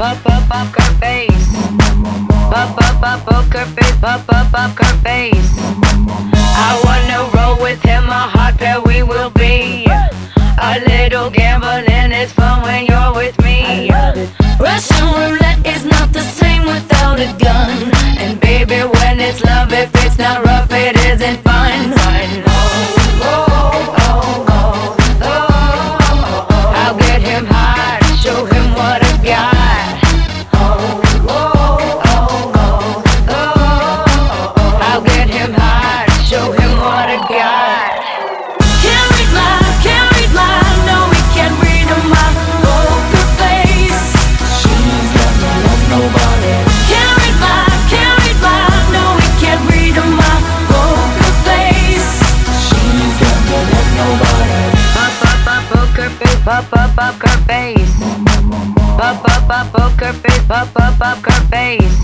Pop, pop, poker face. Pop, pop, poker face, pop, pop, poker face. I wanna roll with him, a pair we will be. A little gambling is fun when you're with me. Russian roulette is not the same without a gun. And baby, when it's love, if it's not face, pop, pop, poker face. Poker face, pop, pop, poker face.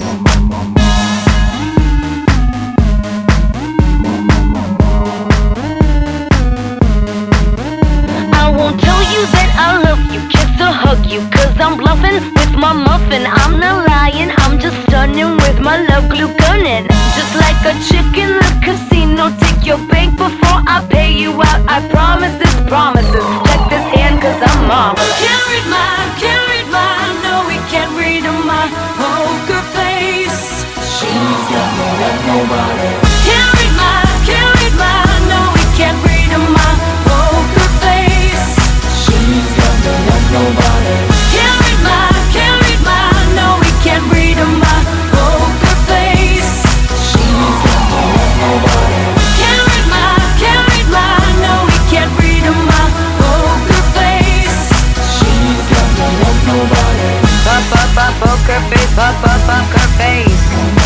I won't tell you that I love you, kiss or hug you, cause I'm bluffing with my muffin. I'm not lying, I'm just stunning with my love glue gunning. Just like a chick in the casino, take your love, nobody. Pop, pop, pop, poker face,